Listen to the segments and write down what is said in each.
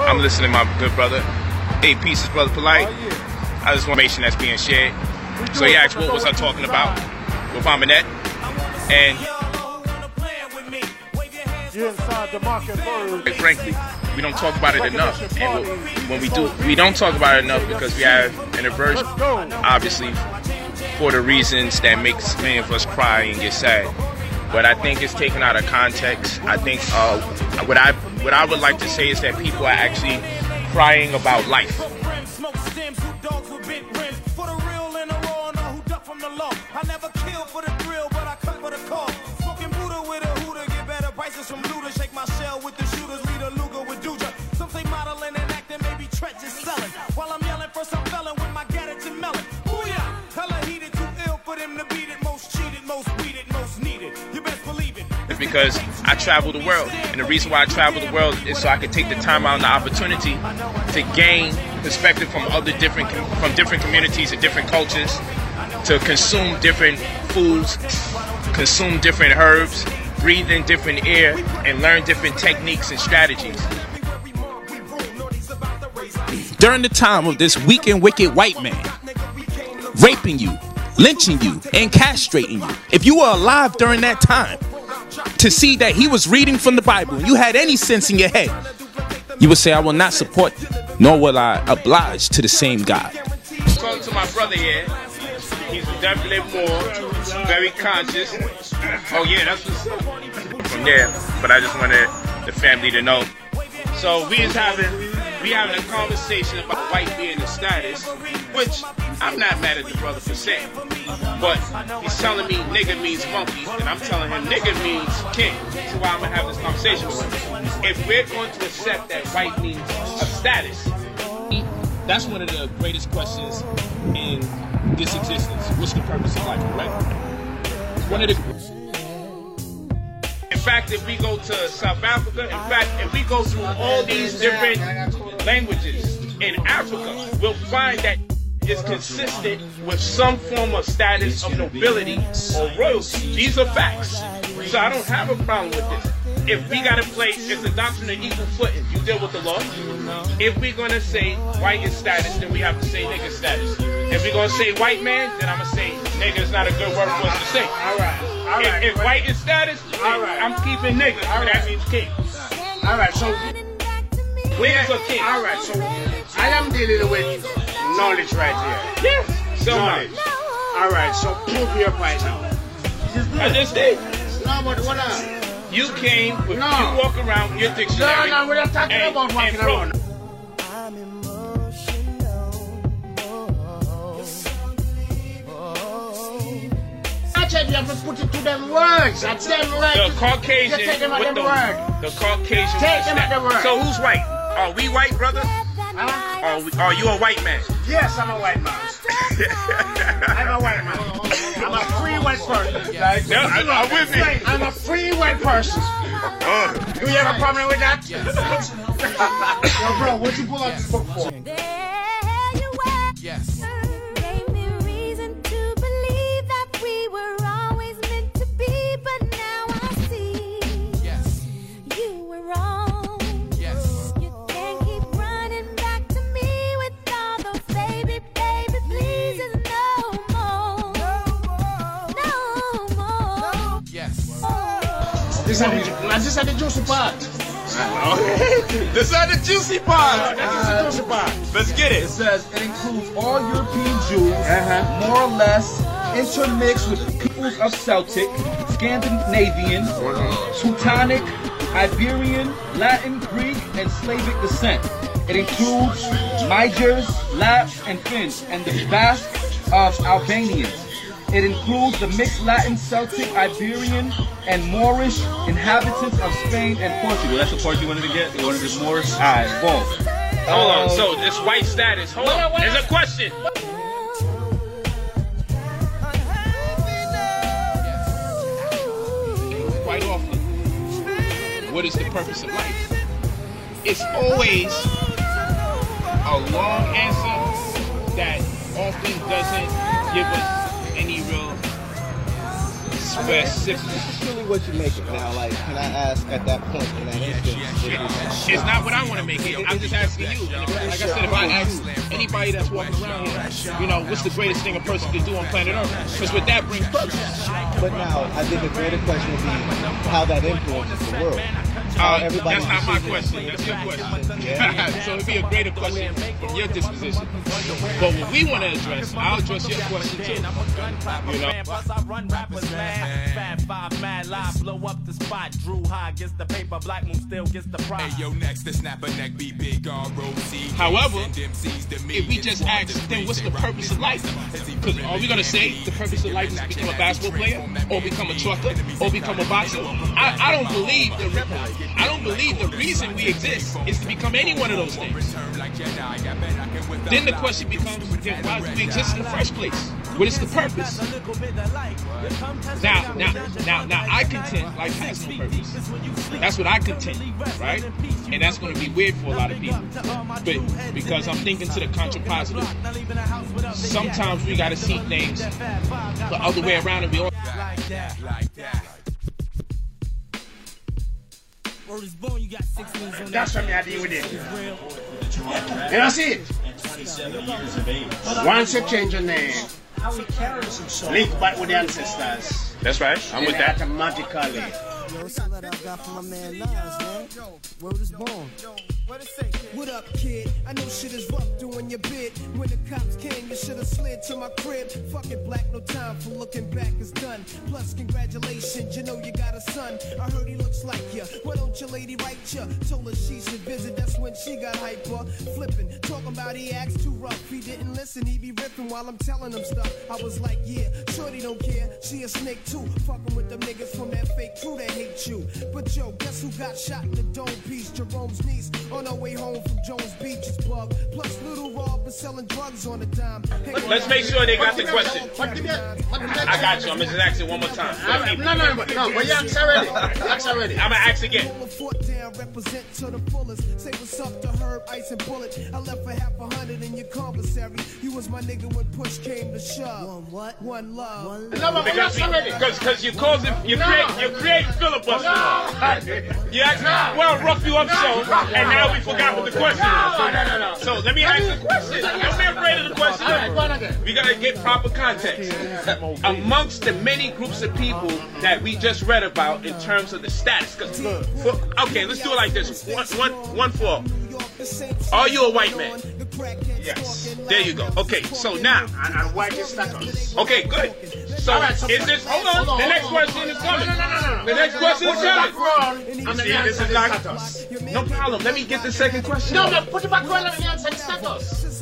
I'm listening to my good brother. Eight pieces, brother polite. I just want information that's being shared. So he asked, what was I talking about with Aminette? And quite frankly, we don't talk about it enough. And when we do, we don't talk about it enough because we have an aversion, obviously, for the reasons that makes many of us cry and get sad. But I think it's taken out of context. I think uh, what I what I would like to say is that people are actually crying about life. I never kill for the thrill, but I cut for the call. Smoking Buddha with a hooter, get better prices from looters. Shake my shell with the shooters, lead a Luger with Duja. Some modeling and acting, maybe Tretch is selling. While I'm yelling for some felon with my Gaddington melon. Booyah! Hella heated, too ill for them to beat it. Most cheated, most weeded, most needed. You best believe it. It's because I travel the world. And the reason why I travel the world is so I can take the time out and the opportunity to gain perspective from other different from different communities and different cultures to consume different foods, consume different herbs, breathe in different air, and learn different techniques and strategies. During the time of this weak and wicked white man raping you, lynching you, and castrating you, if you were alive during that time to see that he was reading from the Bible you had any sense in your head, you would say, I will not support, nor will I oblige to the same God. Talking to my brother here, he's definitely more very conscious. Oh yeah, that's what's up. There, but I just wanted the family to know. So we is having we having a conversation about white being a status, which I'm not mad at the brother for saying. But he's telling me nigga means monkey, and I'm telling him nigga means king. So why I'm gonna have this conversation with him. If we're going to accept that white means a status, that's one of the greatest questions in this existence. What's the purpose of life, right? One of the in fact, if we go to South Africa, in fact, if we go through all these different languages in Africa, we'll find that it's consistent with some form of status of nobility or royalty. These are facts. So I don't have a problem with this. If we gotta play, it's the doctrine of equal footing. You deal with the law. If we're gonna say white is status, then we have to say nigga status. If we're gonna say white man, then I'm gonna say nigga is not a good word for us to say. All right. All right. If, if white is status, All right. I'm keeping nigga. All That means king. All right. So Niggas are king. all right. So I am dealing with knowledge right here. Yeah. So Knowledge. much. All right. So prove your point now. I just did. No, but what up? You came, with, No. you walk around with your No, dictionary. no, we're not talking and- about walking and around. I said you have to put it to them words. That's them right. The Caucasian them at with them the, word. the Caucasian. Take them at stat- their word. So who's white? Are we white, brother? Huh? Are, we, are you a white man? Yes, I'm a white man. I'm a white man. I'm a free white person. No, I, I'm with you. I'm a free white person. Uh, Do you have a problem with that? Yo, bro, what you pull out this book for? This is the, this is the juicy part. this is the juicy part. This is the juicy part. Let's get It it. says it includes all European Jews, Uh-huh. more or less intermixed with peoples of Celtic, Scandinavian, Teutonic, Iberian, Latin, Greek, and Slavic descent. It includes Magyars, Lapps, and Finns, and the Basque of Albanians. It includes the mixed Latin, Celtic, Iberian, and Moorish inhabitants of Spain and Portugal. That's the part you wanted to get? You wanted this Moorish? Alright, boom. Hold on. So this white status. Hold on. There's a question. Quite often, what is the purpose of life? It's always a long answer that often doesn't give us any real specific. This is really what you make it now. Like, can I ask at that point in that instance? if it's- It's not what I want to make it. I'm just asking you. Like I said, if I ask anybody that's walking around here, you know, what's the greatest thing a person can do on planet Earth? Because with that brings purpose. But now, I think the greater question would be how that influences the world. How Uh, that's not my question. That's your question. so it'd be a greater question from your disposition. But what we want to address, I'll address your question too. You know, Plus I run rappers mad. Fat five mad live, blow up the spot. Drew high gets the paper, black moon still gets the prize. Hey, yo, next the snapper neck be big R-O-C. However, MCs to me. if we just ask, then what's the purpose of life? Because are we gonna say the purpose of life is to become a basketball player, or become a trucker, or become a boxer? I, I don't believe the I don't believe the reason we exist is to become any one of those things. Then the question becomes, why do we exist in the first place? What is the purpose? Now, now, now, now, I contend life has no purpose. That's what I contend, right? And that's going to be weird for a lot of people. But because I'm thinking to the contra positive, sometimes we got to see things the other way around, and we all. Like that. Word is born, you got six wins on That's that. what me I deal with it. Real. You know see it? Once you change your name, link back with the ancestors. That's right. I'm with that. Automatically. Got from my man Nas, man. Word is born. What up, kid? I know shit is rough doing your bid. When the cops came, you should have slid to my crib. Fucking black, no time for looking back is done. Plus, congratulations, you know you got a son. I heard he looks like you. Why don't your lady write you? Told her she should visit, that's when she got hyper. Flipping, talking about he acts too rough. He didn't listen, he be ripping while I'm telling him stuff. I was like, yeah, shorty don't care. She a snake too. Fucking with the niggas from that fake crew that hate you. But yo, guess who got shot in the dome piece? Jerome's niece on her way home from Jones Beach is bug. Plus, little Rob was selling drugs on a dime. Let's make sure they got the question. What did that? What did that? I got you. I'm just ask it one more time. No, no, no, no, but you asked already. You asked already. I'm gonna ask again. Roll foot down, represent to the fullest. Say what's up to Herb, Ice, and Bullet. I left for half a hundred in your commissary. You was my nigga when push came to shove. One what? One love. One No, but you Because, because, because you cause it, you create, you create filibuster. You ask, well, rough you up so, and now we forgot what the question No, no, is. no. So let me ask the question. Don't be afraid of the question. All right, go. We gotta get proper context. Amongst the many groups of people that we just read about in terms of the status. 'cause for- okay, let's do it like this. One, one, one for. Are you a white man? Yes. There you go. Okay, so now, And, and white is status. okay, good. So All right, so- is this? Hold on. The next question is coming. No, no, no, no, no. The next question is Put it back coming. round, and See, then this answer is the like no problem. Let me get the second question. No, no, put it back round and then answer the status.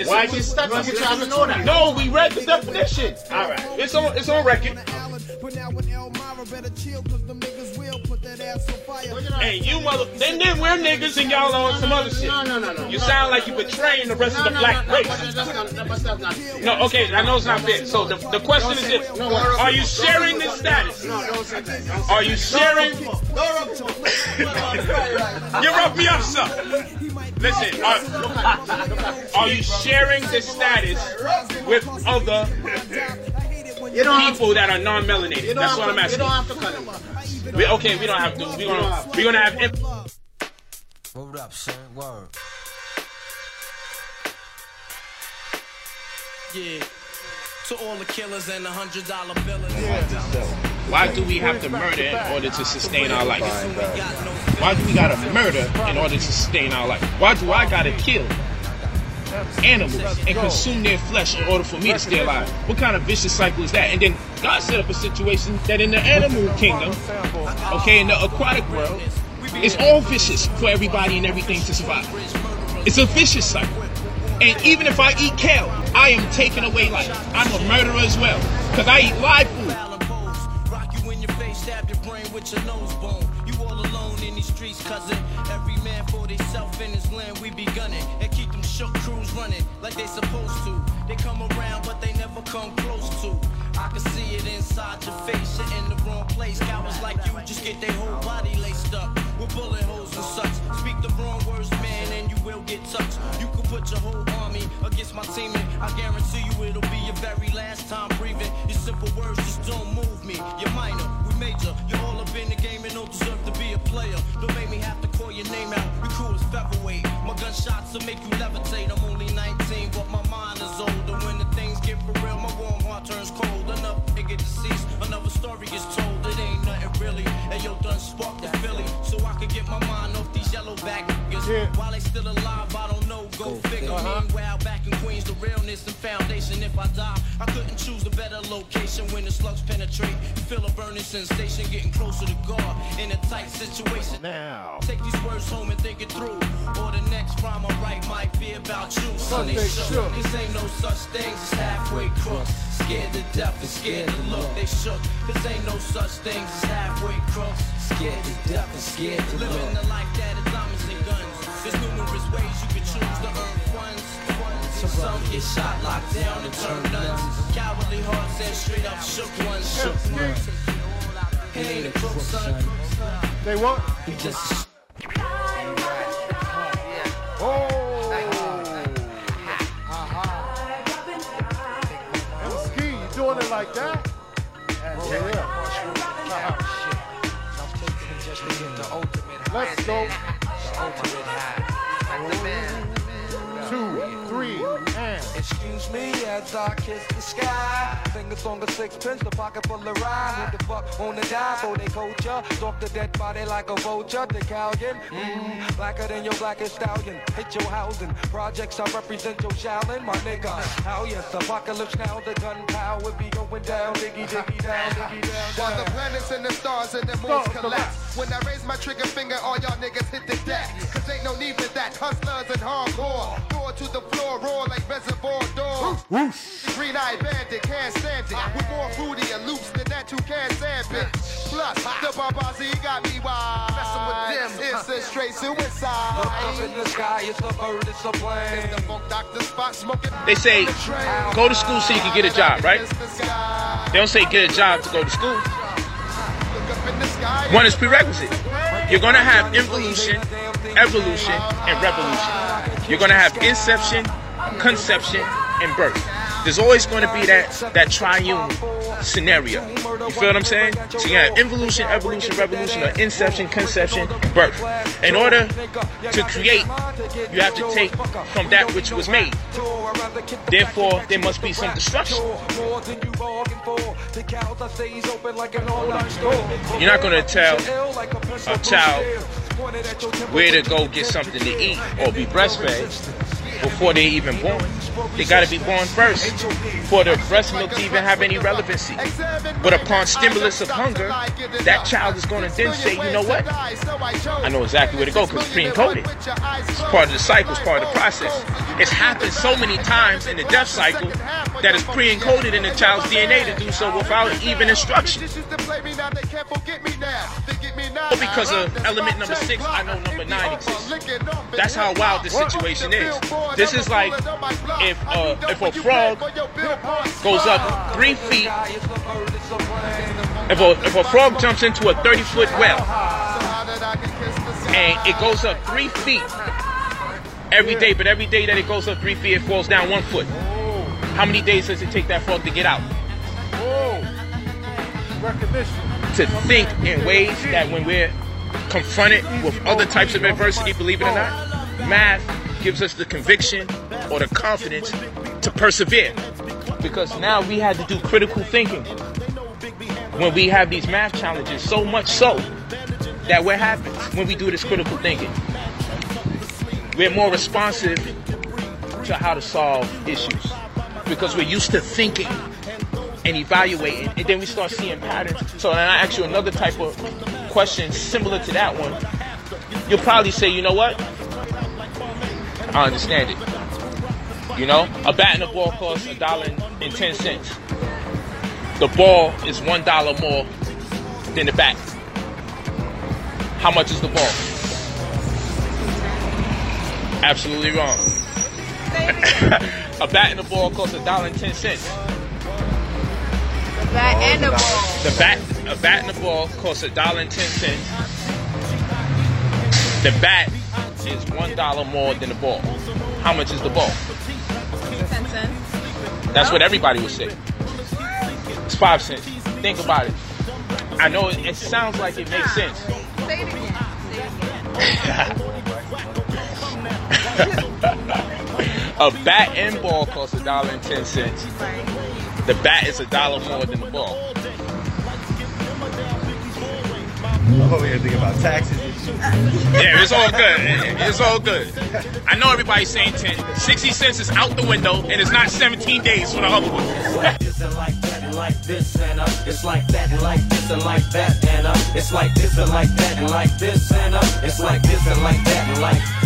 It's- White is status, you have to know that. No, we read the definition. All right. It's on. It's on record. But now with Elmira better chill, cause them Hey, you mother. Then then we're niggas and y'all on some other shit. No, no, no, no. You sound like you're betraying the rest of the No, no, black no, no, race. that's not, no, that's not. No, okay, I know it's not fair. So the, the question is this: Are you sharing this status? No, don't say that. Don't say Are you sharing? You rough me up, sir. Listen, are, are you sharing this status with other You don't have people that are non-melanated? That's what to, I'm asking. don't have to cut. We, okay, we don't have to. We're gonna we're gonna have. Imp- Word up, son. Word. Yeah. To all the killers and the hundred dollar billers. Why do we have to murder in order to sustain our life? Why do we gotta murder in order to sustain our life? Why do I gotta kill animals and consume their flesh in order for me to stay alive? What kind of vicious cycle is that? And then God set up a situation that in the animal kingdom, okay, in the aquatic world, it's all vicious for everybody and everything to survive. It's a vicious cycle. And even if I eat kale, I am taking away life. I'm a murderer as well. Because I eat live food. Rock you in your face, stab your brain with your nose bone. You all alone in these streets, cousin. Every man for theyself in his land, we be gunning. And keep shook crews running like they supposed to. They come around, but they never come close to. I can see it inside your face, you're in the wrong place. Cowards like you just get their whole body laced up with bullet holes and such. Speak the wrong words, man, and you will get touched. You can put your whole army against my team, and I guarantee you it'll be your very last time breathing. Your simple words just don't move me. You're minor, we major. You're game and don't deserve to be a player. Don't make me have to call your name out. We cool as featherweight. My gun shots will make you levitate. I'm only 19, but my mind is older. When the things get for real, my warm heart turns cold. Another nigga deceased, another story gets told. It ain't nothing really. And yo, done sparked the Philly, so I could get my mind off these yellow back niggas. While they still alive, I don't know. Go figure. Uh-huh. Meanwhile, back in Queens, the realness and foundation. If I die, I couldn't choose a better location when the slugs penetrate. Feel a burning sensation, getting closer to God in a tight situation. Now, Take these words home and think it through. Or the next rhyme I write might be about you. Sunday shook. This ain't no such thing as halfway crooks. Scared to death and scared to look. They shook. This ain't no such thing as halfway crooks. Scared to death and scared to. Living the life that is diamonds and guns. There's numerous ways you can choose to earn funds. Some get shot, locked down, and. Cowardly hearts and straight up shook ones. Shook ones. He ain't a crook, son. they what? He just Oh. Ski, you doing it like that? Oh, yeah. Let's go. Two, three, and. Excuse me as I kiss the sky. Fingers on the sixpence, the pocket full of. Who the fuck wanna die for they culture? Stalk the dead body like a vulture. The Callion, mm, blacker than your blackest stallion. Hit your housing. Projects I represent your Shaolin, my nigga. How yes, apocalypse now. The gunpowder be going down. Diggy, diggy, down, diggy, down, While down. the planets and the stars and the moons collapse. When I raise my trigger finger, all y'all niggas hit the deck. Cause ain't no need for that. Hustlers and hardcore. Door to the floor, roar like reservoir doors. Green eyed bandit, can't stand it. With more fruity and loops than that, you can't stand it. Plus, the Barbazi got me wild. Messing with them, it's a straight suicide. Look up in the sky, it's a bird, it's a plane. The Funk Doctor Spock smoking. They say go to school so you can get a job, right? They don't say get a job to go to school. One is prerequisite. You're gonna have involution, evolution, and revolution. You're gonna have inception, conception, and birth. There's always going to be that that triune scenario. You feel what I'm saying? So you got involution, evolution, revolution, or inception, conception, birth. In order to create, you have to take from that which was made. Therefore, there must be some destruction. You're not going to tell a child where to go get something to eat or be breastfed before they're even born. They got to be born first for the breast milk to even have any relevancy. But upon stimulus of hunger, that child is going to then say, you know what? I know exactly where to go because it's pre-encoded. It's part of the cycle, it's part of the process. It's happened so many times in the death cycle that it's pre-encoded in the child's DNA to do so without even instruction. But because of element number six, I know number nine exists. That's how wild this situation is. This is like if uh, if a frog goes up three feet, if a if a frog jumps into a 30 foot well and it goes up three feet every day, but every day that it goes up three feet, it falls down one foot. How many days does it take that frog to get out? To think in ways that when we're confronted with other types of adversity, believe it or not, math gives us the conviction or the confidence to persevere. Because now we had to do critical thinking when we have these math challenges, so much so that what happens when we do this critical thinking? We're more responsive to how to solve issues because we're used to thinking and evaluating, and then we start seeing patterns. So, then I ask you another type of question similar to that one. You'll probably say, you know what? I understand it. You know, a bat and a ball costs a dollar and ten cents. The ball is one dollar more than the bat. How much is the ball? Absolutely wrong. a bat and a ball costs a dollar and ten cents. The bat and the ball. The bat, a bat and a ball costs a dollar and ten cents. The bat is one dollar more than the ball. How much is the ball? Ten cents. That's what everybody would say. It's five cents. Think about it. I know it, it sounds like it makes sense. Say it again. Say it again. a bat and ball costs a dollar and ten cents. The bat is a dollar more than the ball. I'm over here thinking about taxes. Yeah, it's all good. It's all good. I know everybody's saying 10. 60 cents is out the window, and it's not 17 days for the other one. this and like that and like this and it's like that and like this and like that and uh, it's like this and like that and like this and uh, it's like this and like that and like this.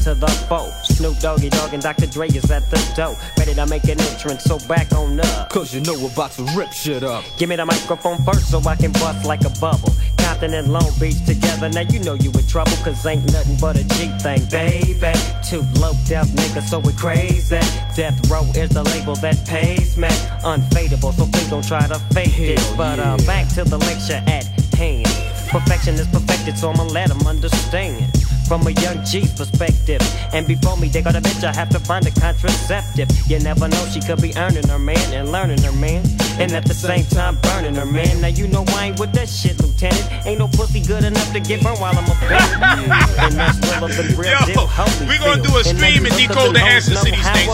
One, two, three into the four. Snoop Doggy Dogg and Dr. Dre is at the door. Ready to make an entrance, so back on up. Cause you know we're about to rip shit up. Give me the microphone first so I can bust like a bubble. Compton and Long Beach together, now you know you in trouble, cause ain't nothing but a G thing, baby. Two low death niggas, so we crazy. Death Row is the label that pays me. Unfadable, so please don't try to fake it. But uh, back to the lecture at hand. Perfection is perfected, so I'ma let them understand. From a young G's perspective. And before me, they got a bitch, I have to find a contraceptive. You never know, she could be earning her man and learning her man. And at the same time, burning her man. Now you know I ain't with that shit, Lieutenant. Ain't no pussy good enough to get burned while I'm a band. and that's real of the real Yo, deal. Holy we gonna do a stream and decode the hoes answers to these things.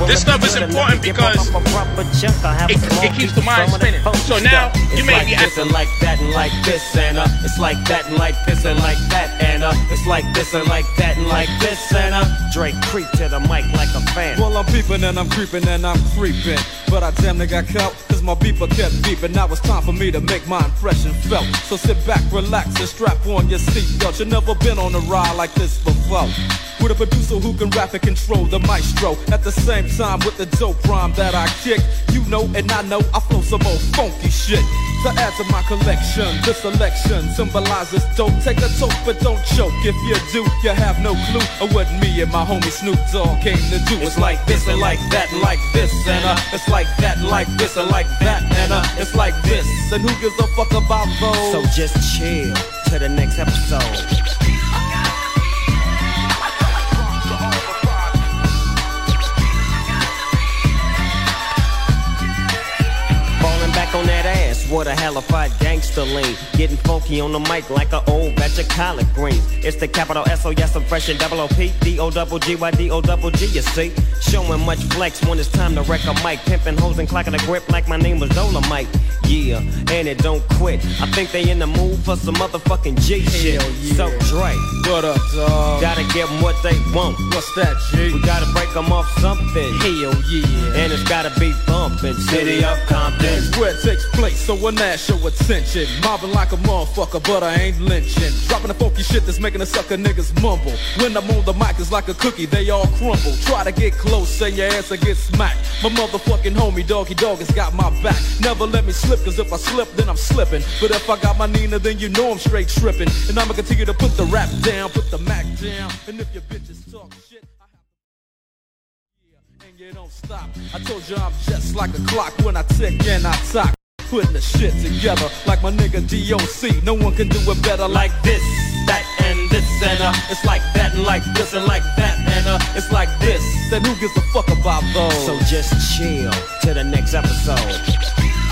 Well, This stuff is important because proper chunk, I'll have it- it keeps the mind spinning. So now, up. you may like be this and like that and like this and uh, it's like that and like this and like that and uh, it's like this and like that and like this and uh, Dre creep to the mic like a fan. Well, I'm peeping and I'm creeping and I'm creeping. But I damn near got caught, cause my beeper kept beeping. Now it's time for me to make my impression felt. So sit back, relax, and strap on your seatbelt. You've never been on a ride like this before. With a producer who can rap and control the maestro. At the same time, with the dope rhyme that I kick. You know, and I know I flow some old funky shit. To add to my collection, this selection symbolizes don't Take a toke, but don't choke. If you do, you have no clue of what me and my homie Snoop Dogg came to do. It's like this and like that and like this and uh, it's like that and like this and like that and uh, it's like this. And who gives a fuck about those? So just chill to the next episode. What a halified gangster lean. Getting funky on the mic like an old batch of collard greens. It's the capital S O yes, I'm fresh and double O P D O double G Y D O double G. You see, showing much flex when it's time to wreck a mic. Pimping hoes and clocking a grip like my name was Dolomite. Yeah, and it don't quit. I think they in the mood for some motherfucking G shit. So Dre, what up, dog? Gotta give them what they want. What's that, G? We gotta break them off something. Hell yeah. And it's gotta be bumping. City of Compton. It takes place, so when that show attention. Mobbing like a motherfucker, but I ain't lynching. Dropping the funky shit that's making the sucker niggas mumble. When I'm on the mic, it's like a cookie, they all crumble. Try to get close, say your ass will get smacked. My homie, Doggy Dogg, has got my back. Never let me slip, cause if I slip, then I'm slipping. But if I got my Nina, then you know I'm straight tripping. And I'ma continue to put the rap down, put the Mac down. And if your bitches talk shit, I have and you don't stop. I told you I'm just like a clock when I tick and I talk. Putting the shit together like my nigga DOC. No one can do it better like this, that, and this, and uh, it's like that, and like this, and like that, and uh, it's like this. Then who gives a fuck about those? So just chill to the next episode.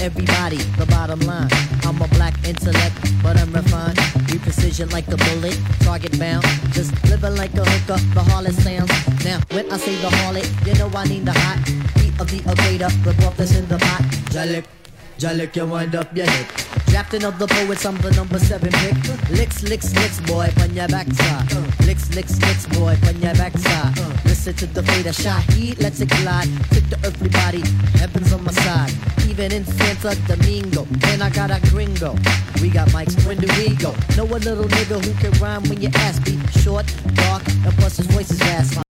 Everybody, the bottom line. I'm a black intellect, but I'm refined. We precision like a bullet, target bound. Just living like a hooker, the harlot sounds. Now, when I say the harlot, you know I need the hot heat of the equator, the broth that's in the pot. Jalik, Jalik, you wind up your hip. Captain of the poets, I'm the number seven pick. Licks, licks, licks, boy, on your backside. Licks, licks, licks, boy, on your backside. Listen to the fader shot, heat, let's it collide. Take the earthly body, heaven's on my side. Even in Santo Domingo, and I got a gringo. We got mics, when do? Know a little nigga who can rhyme when you ask me. Short, dark, and plus his voice is raspy.